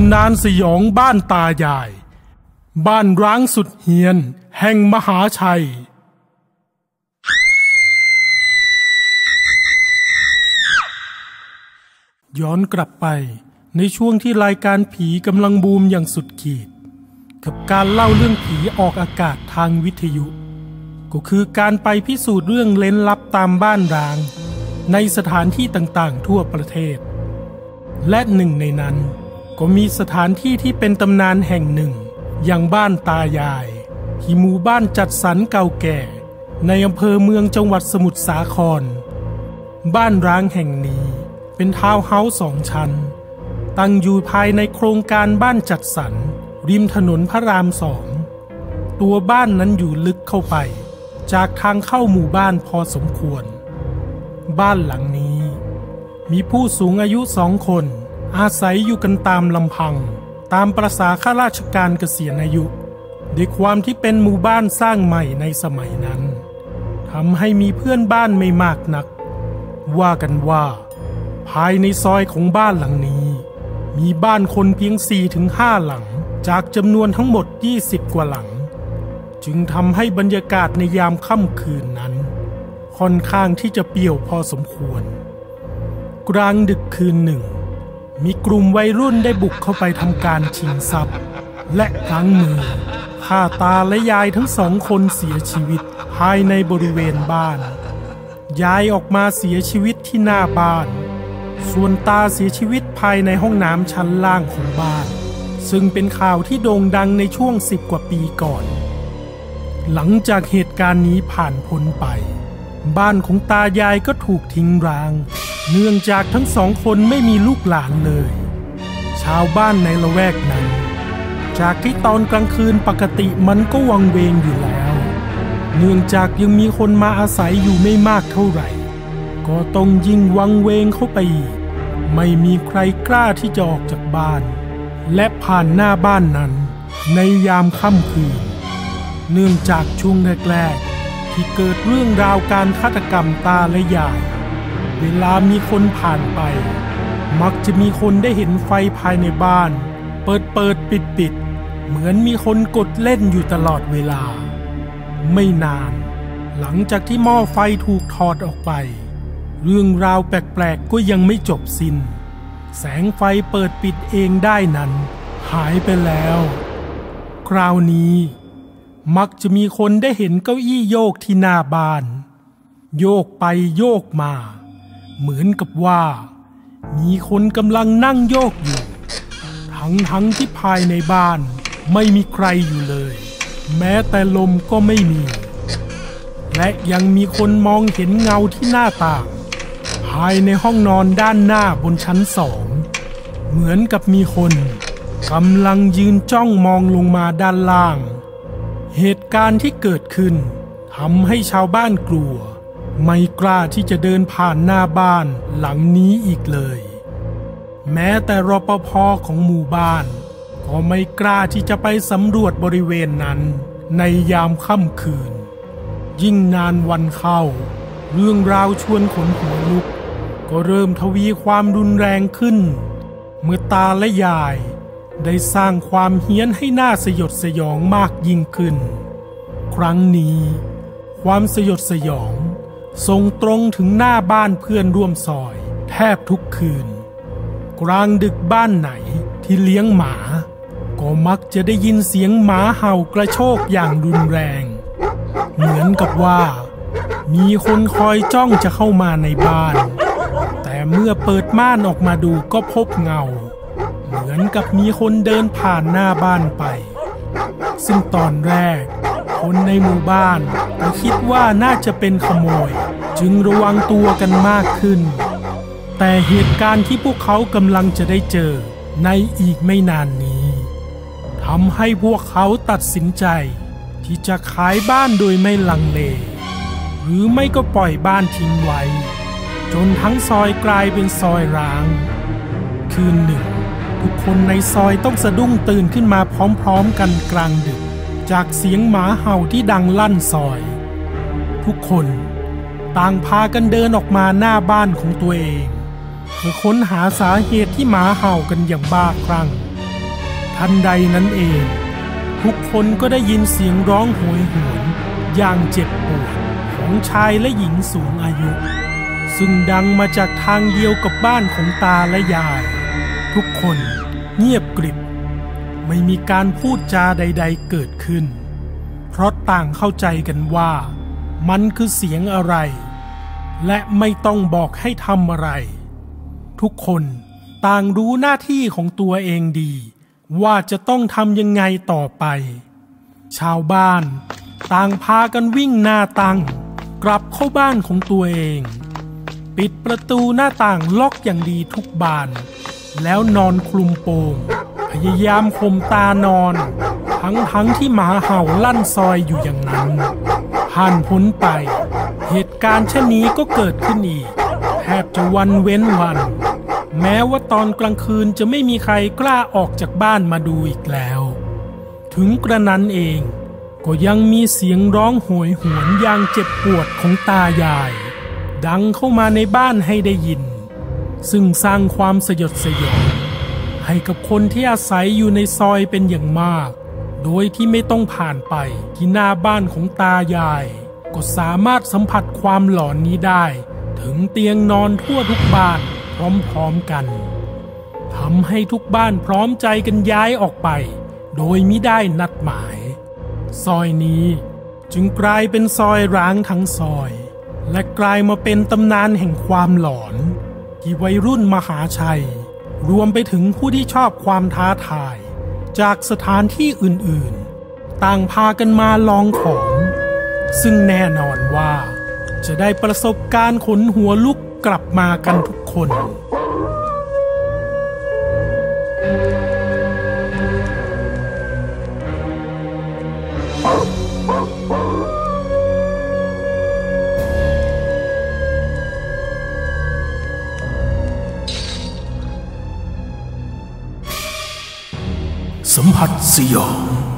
ำนานสยองบ้านตายาย บ้านร้างสุดเฮียน แห่งมหาชัย ย้อนกลับไปในช่วงที่รายการผีกำลังบูมอย่างสุดขีด กับการเล่าเรื่องผีออกอากาศทางวิทยุ ก็คือการไปพิสูจน์เรื่องเล้นลับตามบ้านร้าง ในสถานที่ต่างๆทั่วประเทศ และหนึ่งในนั้น ก็มีสถานที่ที่เป็นตำนานแห่งหนึ่ง อย่างบ้านตายายที่หมู่บ้านจัดสรรเก่าแก่ ในอำเภอเมืองจังหวัดสมุทรสาคร บ้านร้างแห่งนี้เป็นทาวน์เฮาส์สองชั้น ตั้งอยู่ภายในโครงการบ้านจัดสรรริมถนนพระรามสอง ตัวบ้านนั้นอยู่ลึกเข้าไป จากทางเข้าหมู่บ้านพอสมควร บ้านหลังนี้ มีผู้สูงอายุสองคน อาศัยอยู่กันตามลำพัง ตามประษาข้าราชการเกษียณอายุด้วยความที่เป็นหมู่บ้านสร้างใหม่ในสมัยนั้นทำให้มีเพื่อนบ้านไม่มากนัก ว่ากันว่า ภายในซอยของบ้านหลังนี้ มีบ้านคนเพียง4ี่ถึงห้าหลังจากจำนวนทั้งหมด 20 กว่าหลัง จึงทำให้บรรยากาศในยามค่ำคืนนั้น ค่อนข้างที่จะเปี่ยวพอสมควร กลางดึกคืนหนึ่ง มีกลุ่มวัยรุ่นได้บุกเข้าไปทำการชิงทรัพย์ และพลั้งมือฆ่าตาและยายทั้งสองคนเสียชีวิตภายในบริเวณบ้าน ยายออกมาเสียชีวิตที่หน้าบ้าน ส่วนตาเสียชีวิตภายในห้องน้ำชั้นล่างของบ้าน ซึ่งเป็นข่าวที่โด่งดังในช่วงสิบกว่าปีก่อน หลังจากเหตุการณ์นี้ผ่านพ้นไป บ้านของตายายก็ถูกทิ้งร้าง เนื่องจากทั้งสองคนไม่มีลูกหลานเลย ชาวบ้านในละแวกนั้น จากที่ตอนกลางคืนปกติมันก็วังเวงอยู่แล้ว เนื่องจากยังมีคนมาอาศัยอยู่ไม่มากเท่าไหร่ ก็ต้องยิ่งวังเวงเข้าไปอีกไม่มีใครกล้าที่จะออกจากบ้าน และผ่านหน้าบ้านนั้น ในยามค่ำคืน เนื่องจากช่วงแรกๆที่เกิดเรื่องราวการฆาตกรรมตาและยาย เวลามีคนผ่านไป มักจะมีคนได้เห็นไฟภายในบ้าน เปิดเปิดปิดปิด เหมือนมีคนกดเล่นอยู่ตลอดเวลา ไม่นาน หลังจากที่หม้อไฟถูกถอดออกไป เรื่องราวแปลกๆก็ยังไม่จบสิน้น แสงไฟเปิดปิดเองได้นั้น หายไปแล้ว คราวนี้มักจะมีคนได้เห็นเก้าอี้โยกที่หน้าบ้าน โยกไปโยกมา เหมือนกับว่า มีคนกำลังนั่งโยกอยู่ ทั้งทั้งที่ภายในบ้านไม่มีใครอยู่เลย แม้แต่ลมก็ไม่มี และยังมีคนมองเห็นเงาที่หน้าต่าง ภายในห้องนอนด้านหน้าบนชั้นสอง เหมือนกับมีคนกำลังยืนจ้องมองลงมาด้านล่าง เหตุการณ์ที่เกิดขึ้นทำให้ชาวบ้านกลัว ไม่กล้าที่จะเดินผ่านหน้าบ้านหลังนี้อีกเลย แม้แต่รปภของหมู่บ้าน ก็ไม่กล้าที่จะไปสำรวจบริเวณนั้น ในยามค่ำคืน ยิ่งนานวันเข้า เรื่องราวชวนขนหัวลุก ก็เริ่มทวีความรุนแรงขึ้น เมื่อตาและยายได้สร้างความเฮี้ยนให้หน่าสยดสยองมากยิ่งขึ้น ครั้งนี้ ความสยดสยอง ส่งตรงถึงหน้าบ้านเพื่อนร่วมซอย แทบทุกคืน กลางดึกบ้านไหนที่เลี้ยงหมา ก็มักจะได้ยินเสียงหมาเห่ากระโชกอย่างรุนแรง เหมือนกับว่า มีคนคอยจ้องจะเข้ามาในบ้าน แต่เมื่อเปิดม่านออกมาดูก็พบเงา เหมือนกับมีคนเดินผ่านหน้าบ้านไป ซึ่งตอนแรก คนในหมู่บ้านก็คิดว่าน่าจะเป็นขโมย จึงระวังตัวกันมากขึ้น แต่เหตุการณ์ที่พวกเขากำลังจะได้เจอในอีกไม่นานนี้ทำให้พวกเขาตัดสินใจ ที่จะขายบ้านโดยไม่ลังเล หรือไม่ก็ปล่อยบ้านทิ้งไว้ จนทั้งซอยกลายเป็นซอยร้าง คืนหนึ่ง ทุกคนในซอยต้องสะดุ้งตื่นขึ้นมาพร้อมๆกันกลางดึก จากเสียงหมาเห่าที่ดังลั่นซอย ทุกคนต่างพากันเดินออกมาหน้าบ้านของตัวเองเพื่อค้นหาสาเหตุที่หมาเห่ากันอย่างบ้าคลั่ง ทันใดนั้นเอง ทุกคนก็ได้ยินเสียงร้องโหยหวนอย่างเจ็บปวดของชายและหญิงสูงอายุ ซึ่งดังมาจากทางเดียวกับบ้านของตาและยาย ทุกคนเงียบกริบ ไม่มีการพูดจาใด ๆ เกิดขึ้น เพราะต่างเข้าใจกันว่า มันคือเสียงอะไร และไม่ต้องบอกให้ทำอะไร ทุกคนต่างรู้หน้าที่ของตัวเองดี ว่าจะต้องทำยังไงต่อไป ชาวบ้านต่างพากันวิ่งหน้าตั้ง กลับเข้าบ้านของตัวเอง ปิดประตูหน้าต่างล็อกอย่างดีทุกบาน แล้วนอนคลุมโปง ยายามข่มตานอน ทั้งทั้งที่หมาเห่าลั่นซอยอยู่อย่างนั้นผ่านพ้นไป เหตุการณ์เช่นนี้ก็เกิดขึ้นอีกแทบจะวันเว้นวัน แม้ว่าตอนกลางคืนจะไม่มีใครกล้าออกจากบ้านมาดูอีกแล้ว ถึงกระนั้นเองก็ยังมีเสียงร้องโหยหวนอย่างเจ็บปวดของตายาย ดังเข้ามาในบ้านให้ได้ยิน ซึ่งสร้างความสยดสยอง ให้กับคนที่อาศัยอยู่ในซอยเป็นอย่างมาก โดยที่ไม่ต้องผ่านไปที่หน้าบ้านของตายาย ก็สามารถสัมผัสความหลอนนี้ได้ ถึงเตียงนอนทั่วทุกบ้านพร้อมๆกันทำให้ทุกบ้านพร้อมใจกันย้ายออกไป โดยมิได้นัดหมาย ซอยนี้จึงกลายเป็นซอยร้างทั้งซอย และกลายมาเป็นตำนานแห่งความหลอน ที่วัยรุ่นมหาชัย รวมไปถึงผู้ที่ชอบความท้าทาย จากสถานที่อื่นๆ ต่างพากันมาลองของ ซึ่งแน่นอนว่า จะได้ประสบการณ์ขนหัวลุกกลับมากันทุกคน 発よ。